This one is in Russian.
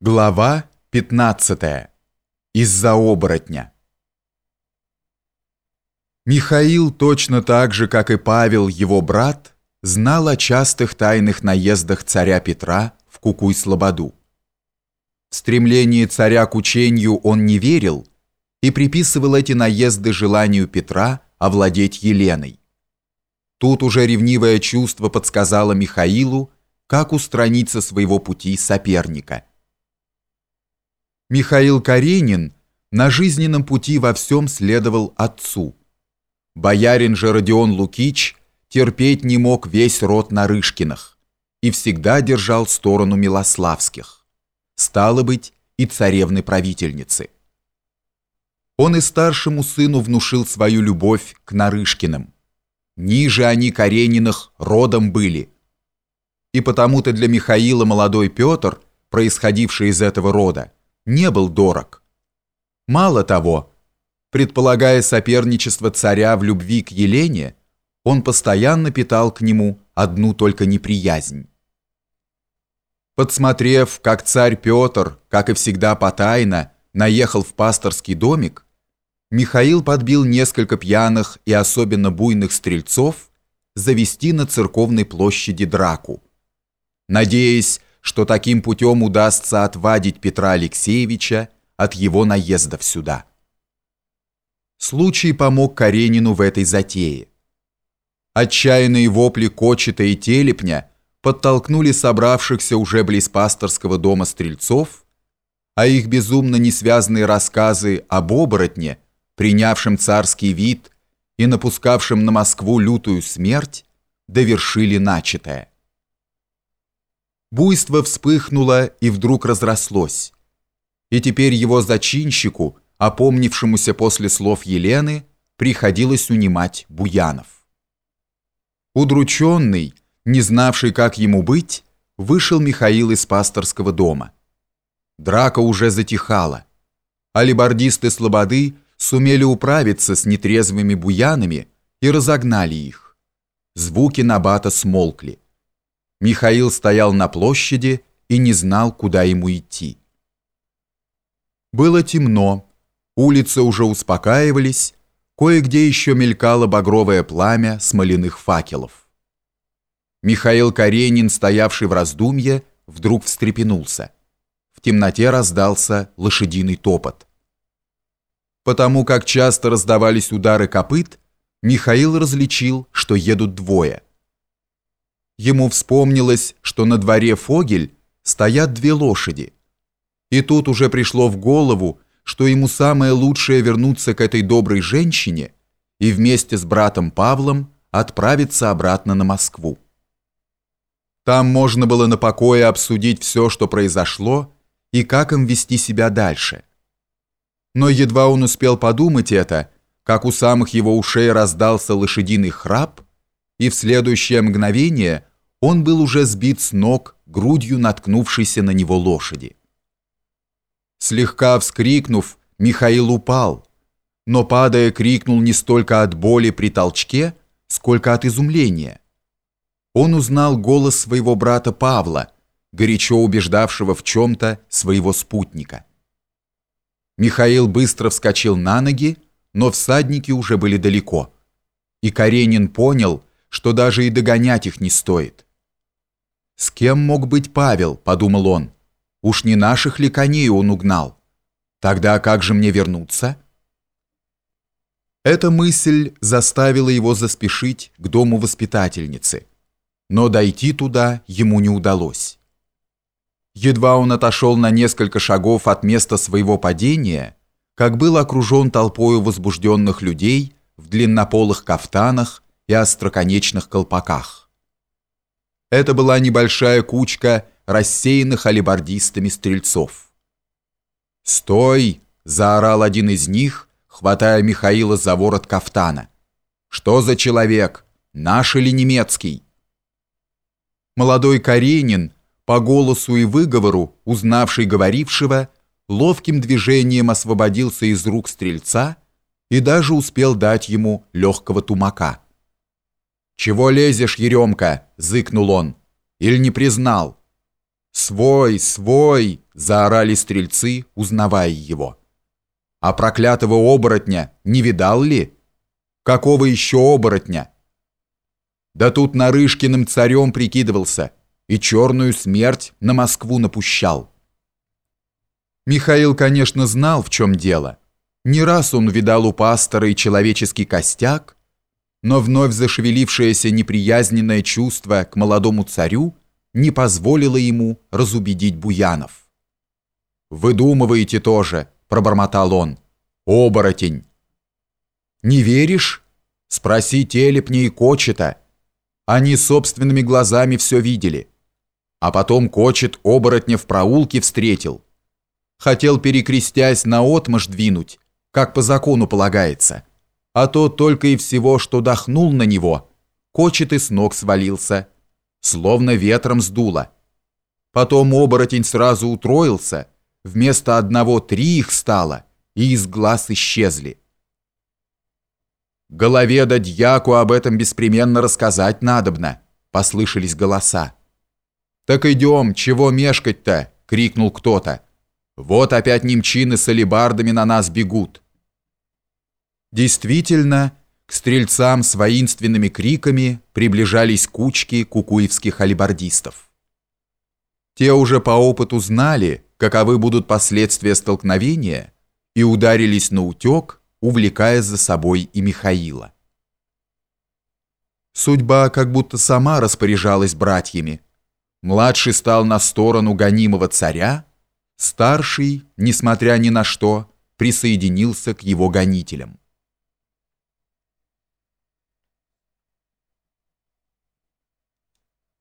Глава 15. Из-за оборотня. Михаил точно так же, как и Павел, его брат, знал о частых тайных наездах царя Петра в Кукуй-Слободу. В стремлении царя к учению он не верил и приписывал эти наезды желанию Петра овладеть Еленой. Тут уже ревнивое чувство подсказало Михаилу, как устранить со своего пути соперника – Михаил Каренин на жизненном пути во всем следовал отцу. Боярин же Родион Лукич терпеть не мог весь род Нарышкиных и всегда держал сторону Милославских. Стало быть, и царевны-правительницы. Он и старшему сыну внушил свою любовь к Нарышкиным. Ниже они Карениных родом были. И потому-то для Михаила молодой Петр, происходивший из этого рода, не был дорог. Мало того, предполагая соперничество царя в любви к Елене, он постоянно питал к нему одну только неприязнь. Подсмотрев, как царь Петр, как и всегда потайно, наехал в пасторский домик, Михаил подбил несколько пьяных и особенно буйных стрельцов завести на церковной площади драку, надеясь, что таким путем удастся отвадить Петра Алексеевича от его наездов сюда. Случай помог Каренину в этой затее. Отчаянные вопли Кочета и Телепня подтолкнули собравшихся уже близ пасторского дома стрельцов, а их безумно несвязные рассказы об оборотне, принявшем царский вид и напускавшем на Москву лютую смерть, довершили начатое. Буйство вспыхнуло и вдруг разрослось. И теперь его зачинщику, опомнившемуся после слов Елены, приходилось унимать Буянов. Удрученный, не знавший, как ему быть, вышел Михаил из пасторского дома. Драка уже затихала. Алибардисты Слободы сумели управиться с нетрезвыми буянами и разогнали их. Звуки набата смолкли. Михаил стоял на площади и не знал, куда ему идти. Было темно, улицы уже успокаивались, кое-где еще мелькало багровое пламя смоляных факелов. Михаил Каренин, стоявший в раздумье, вдруг встрепенулся. В темноте раздался лошадиный топот. Потому как часто раздавались удары копыт, Михаил различил, что едут двое – Ему вспомнилось, что на дворе Фогель стоят две лошади. И тут уже пришло в голову, что ему самое лучшее вернуться к этой доброй женщине и вместе с братом Павлом отправиться обратно на Москву. Там можно было на покое обсудить все, что произошло, и как им вести себя дальше. Но едва он успел подумать это, как у самых его ушей раздался лошадиный храп, и в следующее мгновение он был уже сбит с ног грудью наткнувшейся на него лошади. Слегка вскрикнув, Михаил упал, но падая крикнул не столько от боли при толчке, сколько от изумления. Он узнал голос своего брата Павла, горячо убеждавшего в чем-то своего спутника. Михаил быстро вскочил на ноги, но всадники уже были далеко. И Каренин понял, что даже и догонять их не стоит. «С кем мог быть Павел?» – подумал он. «Уж не наших ли коней он угнал? Тогда как же мне вернуться?» Эта мысль заставила его заспешить к дому воспитательницы, но дойти туда ему не удалось. Едва он отошел на несколько шагов от места своего падения, как был окружен толпою возбужденных людей в длиннополых кафтанах и остроконечных колпаках. Это была небольшая кучка рассеянных алибардистами стрельцов. «Стой!» – заорал один из них, хватая Михаила за ворот кафтана. «Что за человек? Наш или немецкий?» Молодой Каренин, по голосу и выговору, узнавший говорившего, ловким движением освободился из рук стрельца и даже успел дать ему легкого тумака. «Чего лезешь, Еремка?» — зыкнул он. «Или не признал?» «Свой, свой!» — заорали стрельцы, узнавая его. А проклятого оборотня не видал ли? Какого еще оборотня? Да тут Нарышкиным царем прикидывался и черную смерть на Москву напущал. Михаил, конечно, знал, в чем дело. Не раз он видал у пастора и человеческий костяк, но вновь зашевелившееся неприязненное чувство к молодому царю не позволило ему разубедить Буянов. «Выдумываете тоже», — пробормотал он. «Оборотень». «Не веришь?» «Спроси Телепня и Кочета. Они собственными глазами все видели. А потом Кочет оборотня в проулке встретил. Хотел, перекрестясь, наотмашь двинуть, как по закону полагается. А то только и всего, что дохнул на него, Кочет и с ног свалился, словно ветром сдуло. Потом оборотень сразу утроился — Вместо одного три их стало, и из глаз исчезли. «Голове да дьяку об этом беспременно рассказать надобно», — послышались голоса. «Так идем, чего мешкать-то?» — крикнул кто-то. «Вот опять немчины с алебардами на нас бегут». Действительно, к стрельцам с воинственными криками приближались кучки кукуевских алибардистов. Те уже по опыту знали, каковы будут последствия столкновения, и ударились на утек, увлекая за собой и Михаила. Судьба как будто сама распоряжалась братьями. Младший стал на сторону гонимого царя, старший, несмотря ни на что, присоединился к его гонителям.